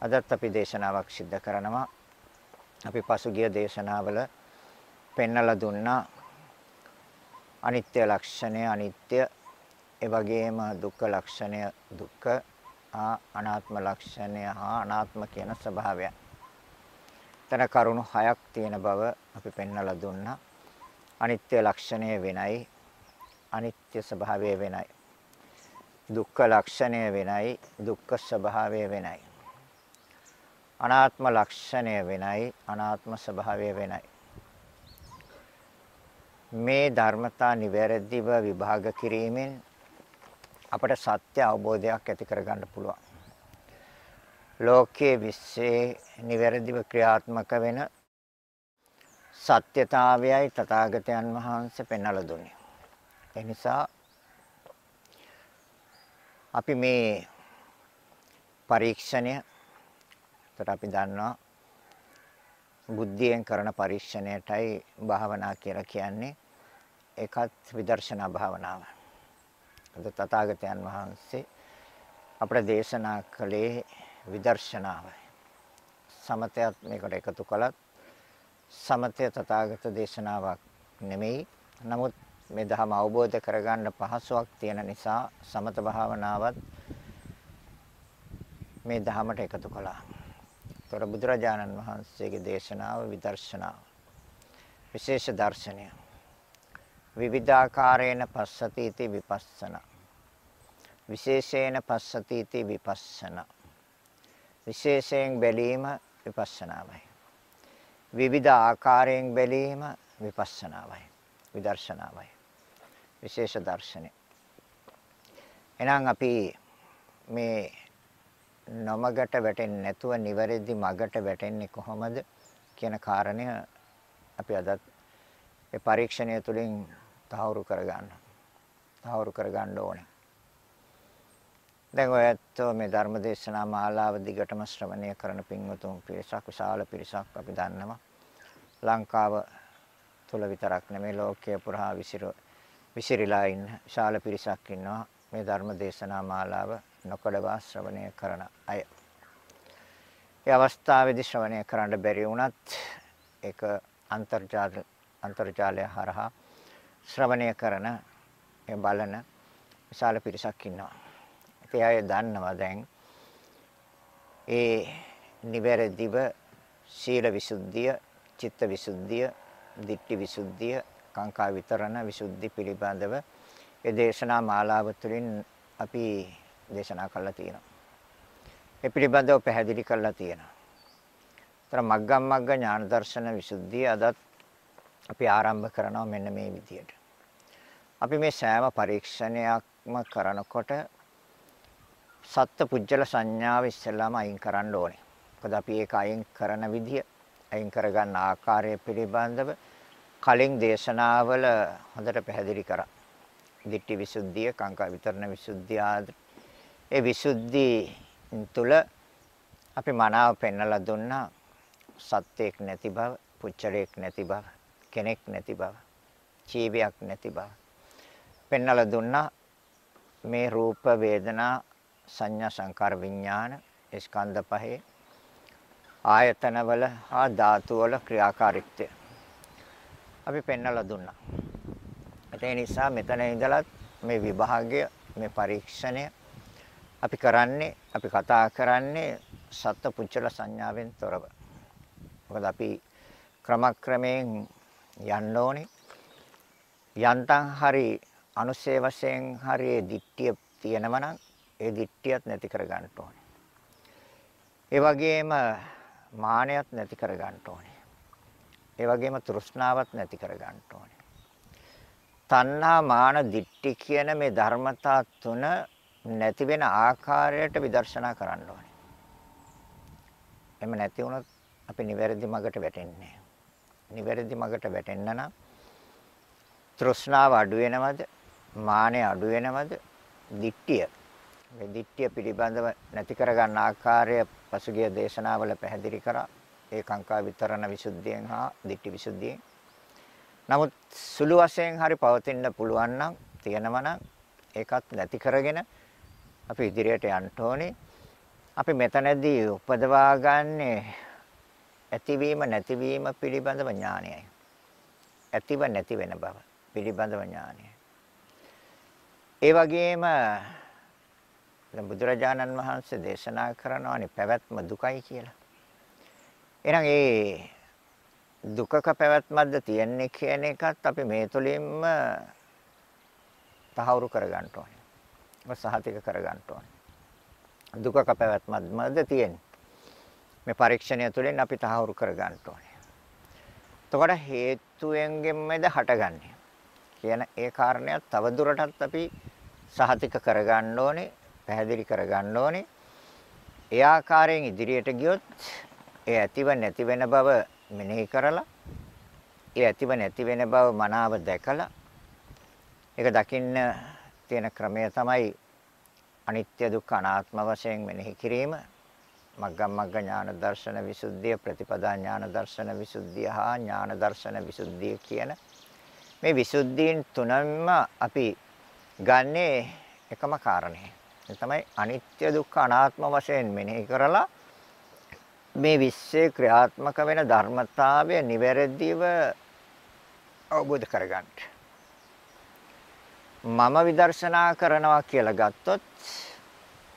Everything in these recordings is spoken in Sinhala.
අදත් අපි දේශනාවක් සිද්ධ කරනවා. අපි පසුගිය දේශනාවල පෙන්වලා දුන්නා අනිත්‍ය ලක්ෂණය අනිත්‍ය ඒ වගේම දුක්ඛ ලක්ෂණය දුක්ඛ අනාත්ම ලක්ෂණය හා අනාත්ම කියන ස්වභාවය. තන කරුණු හයක් තියෙන බව අපි පෙන්වලා දුන්නා. අනිත්‍ය ලක්ෂණය වෙනයි අනිත්‍ය ස්වභාවය වෙනයි. දුක්ඛ ලක්ෂණය වෙනයි දුක්ඛ ස්වභාවය වෙනයි. අනාත්ම ලක්ෂණය වෙනයි අනාත්ම ස්වභාවය වෙනයි. මේ ධර්මතා නිවැරදිව විභාග කිරීමෙන් අපට සත්‍ය අවබෝධයක් ඇති කරගන්න පුළුවන්. ලෝකයේ විශ්සේ නිවැරදිව ක්‍රියාත්මක වෙන සත්‍යතාවයයි තථාගතයන් වහන්සේ පෙන්වලා දුන්නේ. ඒ නිසා අපි මේ පරීක්ෂණය එතකොට අපි දන්නවා බුද්ධියෙන් කරන පරීක්ෂණයටයි භාවනා කියලා කියන්නේ ඒකත් විදර්ශනා භාවනාව. අද තථාගතයන් වහන්සේ අපට දේශනා කළේ විදර්ශනාවයි. සමතයත් මේකට එකතු කළත් සමතය තථාගත දේශනාවක් නෙමෙයි. නමුත් මේ ධර්ම අවබෝධ කරගන්න පහසුවක් තියෙන නිසා සමත භාවනාවත් මේ ධහමට එකතු කළා. තොර බුදුරජාණන් වහන්සේගේ දේශනාව විදර්ශනාව. විශේෂ දර්ශනය. විවිධාකාරේන පස්සති इति විපස්සන. විශේෂේන පස්සති इति විපස්සන. විශේෂයෙන් බැලීම විපස්සනාවයි. විවිධ ආකාරයෙන් බැලීම විපස්සනාවයි. විදර්ශනාවයි. විශේෂ දර්ශනය. එහෙනම් අපි මේ නොමගට වැටෙන්නේ නැතුව නිවැරදි මගට වැටෙන්නේ කොහොමද කියන කාරණය අපි අදත් ඒ පරීක්ෂණය තුළින් තහවුරු කරගන්න. තහවුරු කරගන්න ඕනේ. දැන් ඔයත් මේ ධර්මදේශනා මාලාව දිගටම ශ්‍රවණය කරන පින්වතුන් පිරිසක් විශාල පිරිසක් අපි දන්නවා. ලංකාව තුල විතරක් නෙමෙයි ලෝකයේ පුරා විසිර විසිරීලා ඉන්න විශාල පිරිසක් ඉන්නවා මේ ධර්ම දේශනා මාලාව නොකඩවා ශ්‍රවණය කරන අය. ඒ අවස්ථාවේදී ශ්‍රවණය කරන්න බැරි වුණත් ඒක අන්තර්ජාල අන්තර්ජාලය හරහා ශ්‍රවණය කරන ඒ බලන විශාල පිරිසක් ඉන්නවා. ඒ අය දන්නවා දැන් ඒ නිවැරදිව සීල විසුද්ධිය, චිත්ත විසුද්ධිය, ditthi විසුද්ධිය, කාංකා විතරණ විසුද්ධි පිළිබඳව ඒ දේශනා මාලාව තුළින් අපි දේශනා කළා තියෙනවා. ඒ පිළිබඳව පැහැදිලි කරලා තියෙනවා. ତර මග්ගම් මග්ග ඥාන දර්ශන විසුද්ධිය අදත් අපි ආරම්භ කරනවා මෙන්න මේ විදියට. අපි මේ සෑම පරීක්ෂණයක්ම කරනකොට සත්ත්ව පුජ්‍යල සංඥාව ඉස්සෙල්ලාම අයින් කරන්න ඕනේ. මොකද අපි ඒක අයින් කරන විදිය, අයින් කරගන්න ආකාරය පිළිබඳව කලින් දේශනාවල හොඳට පැහැදිලි කරා. දිට්ඨි විසුද්ධිය, කාංකා විතරණ විසුද්ධිය ආදී ඒ විසුද්ධි තුල අපි මනාව පෙන්වලා දුන්නා සත්‍යයක් නැති බව, පුච්චලයක් නැති බව, කෙනෙක් නැති බව, ජීවියක් නැති බව. පෙන්වලා දුන්නා මේ රූප වේදනා සංඥා සංකාර විඥාන ස්කන්ධ පහේ ආයතනවල හා ධාතුවල ක්‍රියාකාරීත්වය අපි පෙන්වලා දුන්නා. ඒ නිසා මෙතන ඉඳලත් මේ විභාගය මේ පරීක්ෂණය අපි කරන්නේ අපි කතා කරන්නේ සත්ත්ව පුච්චල සංඥාවෙන් තොරව. මොකද අපි ක්‍රමක්‍රමයෙන් යන්න ඕනේ. යන්තම් හරි අනුසේ වශයෙන් හරි දිට්ඨිය තියෙනවා නම් ඒ දිට්ඨියත් නැති කර ගන්න ඕනේ. ඒ වගේම මානයත් නැති කර ගන්න ඕනේ. ඒ වගේම තෘෂ්ණාවත් නැති කර ගන්න ඕනේ. තණ්හා මාන දිට්ඨි කියන මේ ධර්මතා තුන නැති වෙන ආකාරයට විදර්ශනා කරන්න ඕනේ. එහෙම නැති වුණොත් අපි නිවැරදි මගට වැටෙන්නේ නැහැ. නිවැරදි මගට වැටෙන්න නම් තෘෂ්ණාව අඩු වෙනවද? මානෙ අඩු වෙනවද? දිට්ඨිය. මේ දිට්ඨිය පිළිබඳව නැති කරගන්න ආකාරය පසුගිය දේශනාවල පැහැදිලි කරා. ඒකංකා විතරණ විසුද්ධියෙන් හා දිට්ඨි විසුද්ධියෙන්. නමුත් සුළු වශයෙන් හරි පවතින්න පුළුවන් නම් තියෙනවා නම් ඒකත් නැති කරගෙන අපි ඉදිරියට යන්න ඕනේ. අපි මෙතනදී උපදවා ගන්නේ ඇතිවීම නැතිවීම පිළිබඳව ඥානයයි. ඇතිව නැති වෙන බව පිළිබඳව ඥානයයි. ඒ වගේම බුදුරජාණන් වහන්සේ දේශනා කරනවානේ පැවැත්ම දුකයි කියලා. එහෙනම් ඒ දුකක පැවැත්මක්ද තියන්නේ කියන එකත් අපි මේ තුලින්ම තහවුරු කරගන්න ඕනේ. සහතික කරගන්න ඕනේ. දුකක පැවැත්මක්ද තියෙන්නේ. මේ පරීක්ෂණය තුළින් අපි තහවුරු කරගන්න ඕනේ. එතකොට හේතුයෙන්ගෙන්මද හටගන්නේ කියන ඒ කාරණයක් තවදුරටත් අපි සහතික කරගන්න ඕනේ, පැහැදිලි කරගන්න ඕනේ. ඒ ආකාරයෙන් ඉදිරියට ගියොත් ඒ ඇතිව නැති වෙන බව මෙනෙහි කරලා ඒ ඇතිව නැති වෙන බව මනාව දැකලා ඒක දකින්න තියෙන ක්‍රමය තමයි අනිත්‍ය දුක්ඛ අනාත්ම වශයෙන් මෙනෙහි කිරීම මග්ගම් මග්ග ඥාන දර්ශන විසුද්ධිය ප්‍රතිපදා ඥාන දර්ශන විසුද්ධිය හා ඥාන දර්ශන විසුද්ධිය කියන මේ විසුද්ධීන් තුනම අපි ගන්නේ එකම කාරණේ. ඒ තමයි අනිත්‍ය දුක්ඛ අනාත්ම වශයෙන් මෙනෙහි කරලා මේ විශ්වයේ ක්‍රියාත්මක වෙන ධර්මතාවය නිවැරදිව අවබෝධ කරගන්න. මම විදර්ශනා කරනවා කියලා ගත්තොත්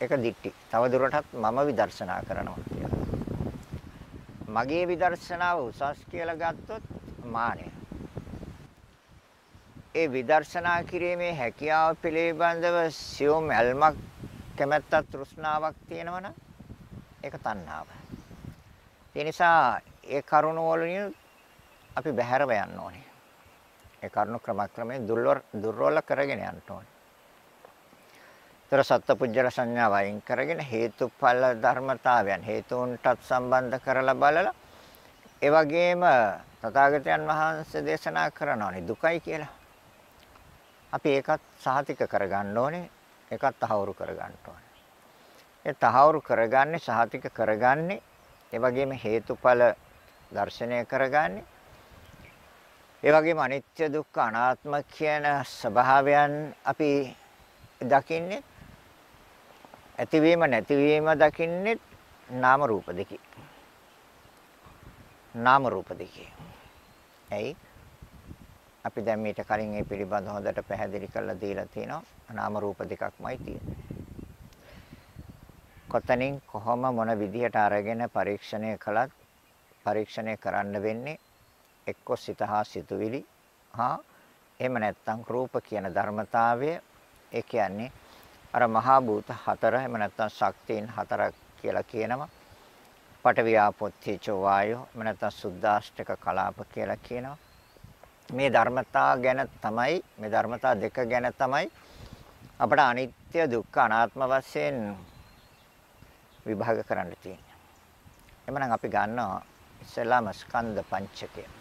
ඒක දික්ටි. තව දුරටත් මම විදර්ශනා කරනවා කියලා. මගේ විදර්ශනාව උසස් කියලා ගත්තොත් මානය. ඒ විදර්ශනා කිරීමේ හැකියාව පිළිබඳව සියුම් ඇල්මක් කැමැත්තක් තෘෂ්ණාවක් තියෙනවනම් ඒක තණ්හාව. ඒ නිසා ඒ කරුණ වලින් අපි බැහැරව යන්න ඕනේ. ඒ කරුණ ක්‍රමක්‍රමයෙන් දුර්වල කරගෙන යන්න ඕනේ. තර සත්පුජ්‍යර සංඥාව අයින් කරගෙන හේතුඵල ධර්මතාවයන් හේතුන්ටත් සම්බන්ධ කරලා බලලා ඒ වගේම තථාගතයන් වහන්සේ දේශනා කරනවානේ දුකයි කියලා. අපි ඒකත් සහතික කරගන්න ඕනේ. ඒකත් තහවුරු කරගන්න ඕනේ. ඒ තහවුරු කරගන්නේ සහතික කරගන්නේ ඒ වගේම හේතුඵල දර්ශනය කරගන්නේ ඒ වගේම අනිත්‍ය දුක්ඛ අනාත්ම කියන ස්වභාවයන් අපි දකින්නේ ඇතිවීම නැතිවීම දකින්නේ නාම රූප දෙකේ. නාම රූප දෙකේ. ඇයි? අපි දැන් මීට කලින් මේ පිළිබඳව හොඳට පැහැදිලි කරලා දීලා තිනවා. නාම රූප දෙකක්මයි තියෙන්නේ. කොතනින් කොහොම මොන විදිහට අරගෙන පරීක්ෂණය කළත් පරීක්ෂණය කරන්න වෙන්නේ එක්ක සිත හා සිතුවිලි හා එහෙම නැත්නම් රූප කියන ධර්මතාවය ඒ කියන්නේ අර මහා භූත හතර එහෙම නැත්නම් ශක්තියින් හතරක් කියලා කියනවා. පඨවි ආපෝ තේජෝ වායෝ එහෙම නැත්නම් සුද්දාෂ්ටක කලාප කියලා කියනවා. මේ ධර්මතා ගැන තමයි මේ ධර්මතා දෙක ගැන තමයි අපට අනිත්‍ය දුක්ඛ අනාත්ම වශයෙන් විභාග කරන්න තියෙන්නේ. එමනම් අපි ගන්නවා ඉස්සෙල්ලාම ස්කන්ධ පංචකය.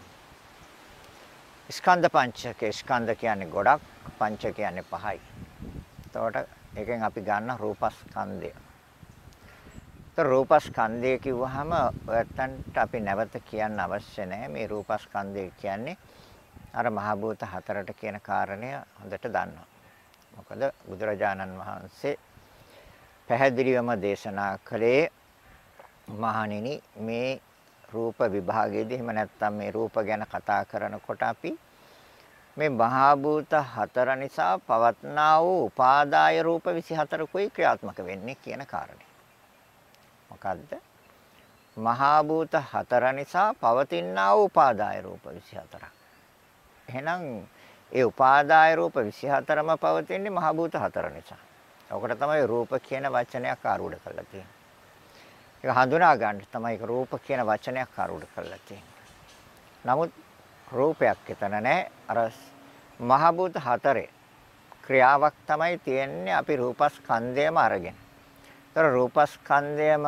ස්කන්ධ පංචකය ස්කන්ධ කියන්නේ ගොඩක් පංච කියන්නේ පහයි. එතකොට ඒකෙන් අපි ගන්න රූපස්කන්ධය. તો රූපස්කන්ධය කිව්වහම ඔයත්තන්ට අපි නැවත කියන්න අවශ්‍ය නැහැ මේ රූපස්කන්ධය කියන්නේ අර මහ භූත හතරට කියන කාරණය හොඳට දන්නවා. මොකද බුදුරජාණන් වහන්සේ පැහැදිලිවම දේශනා කළේ මහණෙනි මේ රූප විභාගයේදී එහෙම නැත්නම් මේ රූප ගැන කතා කරනකොට අපි මේ මහා භූත හතර නිසා පවත්නා වූ උපාදාය රූප 24කුයි ක්‍රියාත්මක වෙන්නේ කියන කාරණේ. මොකද්ද? මහා භූත හතර නිසා පවතිනා වූ උපාදාය රූප 24ක්. එහෙනම් ඒ උපාදාය රූප 24ම පවතින්නේ මහා භූත හතර නිසා. ඔකට තමයි රූප කියන වචනයක් ආරූඪ කරලා තියෙන්නේ. ඒක හඳුනා ගන්න තමයි ඒක රූප කියන වචනයක් ආරූඪ කරලා තියෙන්නේ. නමුත් රූපයක් එතන නැහැ. අර මහ භූත හතරේ ක්‍රියාවක් තමයි තියෙන්නේ අපි රූපස්කන්ධයම අරගෙන. ඒතර රූපස්කන්ධයම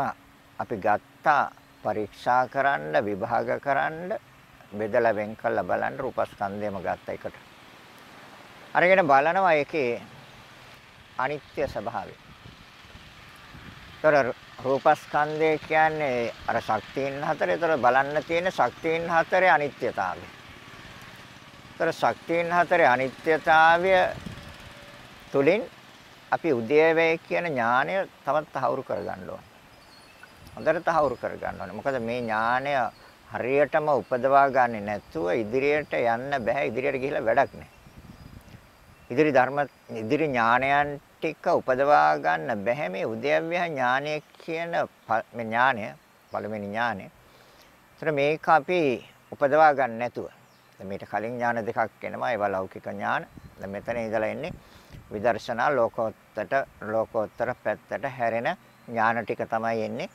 අපි ගත්තා පරීක්ෂා කරන්න විභාග කරන්න බෙදලා වෙන් කළා බලන්න රූපස්කන්ධයම ගත්ත එකට. අරගෙන බලනවා ඒකේ අනිත්‍ය ස්වභාවය. ඒතර රූපස්කන්ධය කියන්නේ අර ශක්තියින් හතරේ. ඒතර බලන්න තියෙන ශක්තියින් හතරේ අනිත්‍යතාවය. ඒතර ශක්තියින් හතරේ අනිත්‍යතාවය තුලින් අපි උදේවැය කියන ඥානය තවත් තහවුරු කරගන්න ඕනේ. හොඳට තහවුරු කරගන්න ඕනේ. මොකද මේ ඥානය හරියටම උපදවා ගන්නේ නැතුව ඉදිරියට යන්න බෑ. ඉදිරියට ගිහිල්ලා වැඩක් නැහැ. ඉදිරි ධර්ම ඉදිරි ඥානයන් ටික උපදවා ගන්න බෑ මේ උද්‍යව්‍ය ඥානය කියන මේ ඥානය පළවෙනි ඥානය. ඒතර මේක අපි උපදවා ගන්න නැතුව දැන් මේට කලින් ඥාන දෙකක් එනවා ඒවා ලෞකික ඥාන. දැන් මෙතන ඉඳලා එන්නේ විදර්ශනා ලෝකෝත්තර ලෝකෝත්තර පැත්තට හැරෙන ඥාන ටික තමයි එන්නේ.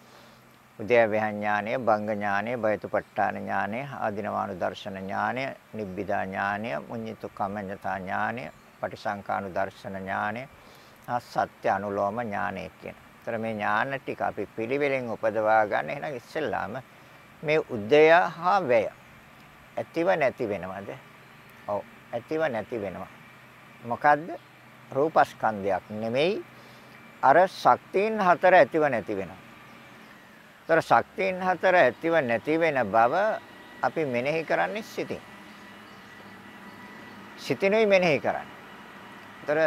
උද්‍යව්‍ය ඥානය, බංග ඥානය, බයතුපට්ඨාන ඥානය, ආධිනවානු දර්ශන ඥානය, නිබ්බිදා ඥානය, මුඤ්ඤිතු කමඤ්ඤතා ඥානය, පටිසංකානු දර්ශන ඥානය, සත්‍ය අනුලෝම ඥානය කියන. ඒතර මේ ඥාන ටික අපි පිළිවෙලෙන් උපදවා ගන්න එහෙනම් ඉස්සෙල්ලාම මේ උදය හා වැය ඇතිව නැති වෙනවද? ඔව් ඇතිව නැති වෙනවා. මොකද්ද? රූපස්කන්ධයක් නෙමෙයි අර ශක්තියින් හතර ඇතිව නැති වෙනවා. ඒතර ශක්තියින් හතර ඇතිව නැති වෙන බව අපි මෙනෙහි කරන්නේ සිතින්. සිතිනුයි මෙනෙහි කරන්නේ. ඒතර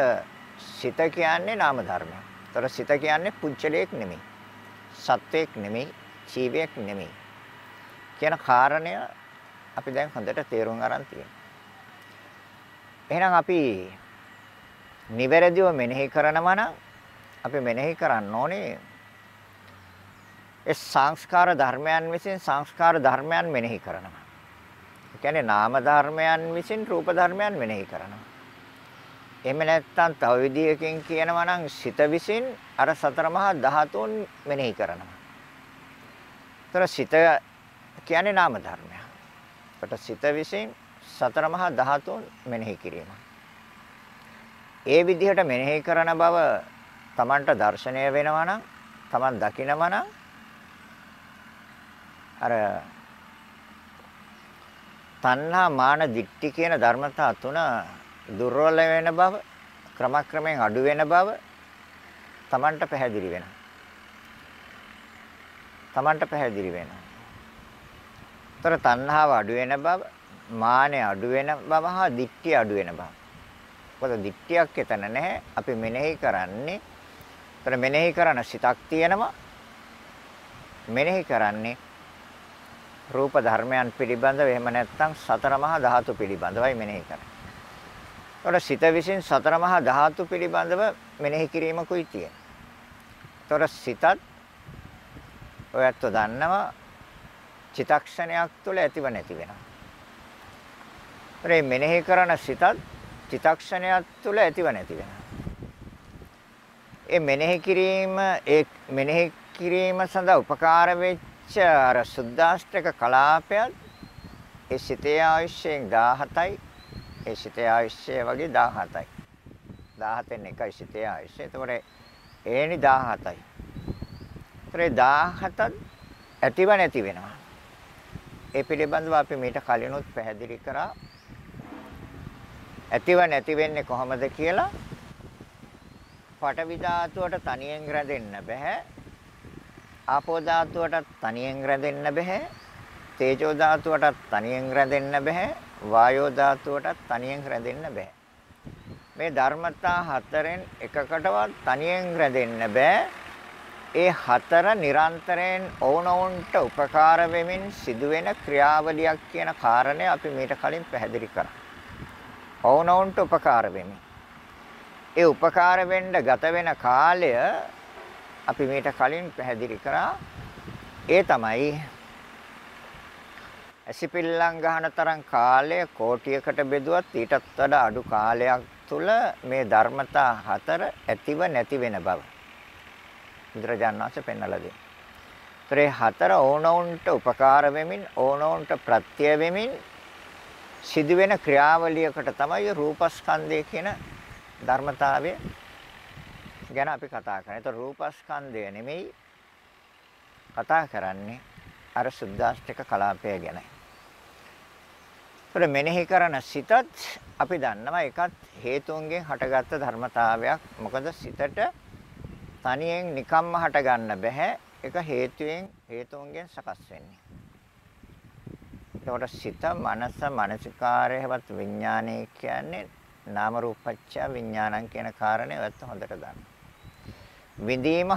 සිත කියන්නේ නාම ධර්මයක්. ඒතර සිත කියන්නේ පුච්චලයක් නෙමෙයි. සත්වයක් නෙමෙයි, ජීවයක් නෙමෙයි. කියන කාරණය අපි දැන් හොඳට තේරුම් අරන් තියෙනවා. එහෙනම් අපි නිවැරදිව මෙනෙහි කරනවා නම් අපි මෙනෙහි කරන්න ඕනේ ඒ සංස්කාර ධර්මයන් විසින් සංස්කාර ධර්මයන් මෙනෙහි කරනවා. ඒ කියන්නේ නාම ධර්මයන් විසින් රූප ධර්මයන් මෙනෙහි කරනවා. එහෙම නැත්නම් තව විදියකින් කියනවා නම් සිත විසින් අර සතර මහා ධාතුන් මෙනෙහි කරනවා. ඒතර සිත කියන්නේ නාම ධර්මයක්. ඒකට සිත විසින් සතර මහා ධාතුන් මෙනෙහි කිරීම. ඒ විදිහට මෙනෙහි කරන බව Tamanට දර්ශනය වෙනවා නම් Taman දකිනවා නම් අර තණ්හා මාන දික්ටි කියන ධර්මතා තුන දුර්වල වෙන බව ක්‍රමක්‍රමයෙන් අඩු වෙන බව Tamanට පැහැදිලි වෙනවා. Tamanට පැහැදිලි වෙනවා. ତර තණ්හාව අඩු වෙන බව, මානෙ අඩු වෙන බව හා දික්ටි අඩු වෙන බව. මොකද දික්ටියක් එතන නැහැ. අපි මෙනෙහි කරන්නේ තර මෙනෙහි කරන සිතක් තියෙනවා. මෙනෙහි කරන්නේ රූප ධර්මයන් පිළිබඳව එහෙම නැත්නම් සතර මහා ධාතු පිළිබඳවයි මෙනෙහි කරන්නේ. ඒතකොට සිත විසින් සතර මහා ධාතු පිළිබඳව මෙනෙහි කිරීමකුයි තියෙන්නේ. ඒතකොට සිතත් ඔයත් දන්නවා චිතක්ෂණයක් තුළ ඇතිව නැති වෙනවා. ඒ මෙනෙහි කරන සිතත් චිතක්ෂණයක් තුළ ඇතිව නැති වෙනවා. ඒ මෙනෙහි කිරීම ඒ මෙනෙහි කිරීම සඳහා උපකාර වෙච්ච අර සුද්දාෂ්ටක කලාපයත් ඒ සිතේ ආයුෂයෙන් 17යි ඒ සිතේ ආයුෂය වගේ 17යි 17න් එකයි සිතේ ආයුෂය. එතකොට ඒනි 17යි ඒතරේ 17ත් ඇතිව නැති වෙනවා. ඒ පිළිබඳව අපි මීට කලිනුත් පැහැදිලි කරා. ඇතිව නැති වෙන්නේ කොහොමද කියලා? පඨවි ධාතුවට තනියෙන් රැඳෙන්න බෑ. ආපෝ ධාතුවට තනියෙන් රැඳෙන්න බෑ. තේජෝ ධාතුවට තනියෙන් රැඳෙන්න බෑ වායෝ ධාතුවට තනියෙන් රැඳෙන්න බෑ මේ ධර්මතා හතරෙන් එකකටවත් තනියෙන් රැඳෙන්න බෑ ඒ හතර නිරන්තරයෙන් ඕනෝන්ට උපකාර වෙමින් සිදුවෙන ක්‍රියාවලියක් කියන කාරණය අපි මීට කලින් පැහැදිලි කරා. ඕනෝන්ට උපකාර වෙමින්. ඒ උපකාර වෙන්න ගත වෙන කාලය අපි මීට කලින් පැහැදිලි කරා. ඒ තමයි ඇසිපිල්ලම් ගහන තරම් කාලය කෝටියකට බෙදුවත් ඊටත් වඩා අඩු කාලයක් තුල මේ ධර්මතා හතර ඇතිව නැති වෙන බව. බුදුරජාණන් වහන්සේ පෙන්වලා දෙනවා. ඒතරේ හතර ඕනෝන්ට උපකාර වෙමින් ඕනෝන්ට ප්‍රත්‍ය වෙමින් සිදුවෙන ක්‍රියාවලියකට තමයි රූපස්කන්ධය කියන ධර්මතාවය ගැන අපි කතා කරන්නේ. ඒතර රූපස්කන්ධය නෙමෙයි කතා කරන්නේ අර සුද්දාෂ්ටක කලාපය ගැනයි. ඒතර මෙනෙහි කරන සිතත් අපි දන්නවා ඒකත් හේතුන්ගෙන් හටගත්ත ධර්මතාවයක්. මොකද සිතට තනියෙන් නිකම්ම හට ගන්න බෑ. ඒක හේතුයෙන් හේතුන්ගෙන් සකස් වෙන්නේ. එතකොට සිත, මනස, මානසිකාරයවත් විඥානය කියන්නේ නාම රූපච්ඡ විඥානං කියන කාරණේ ඔයත් හොඳට දන්න. විඳීම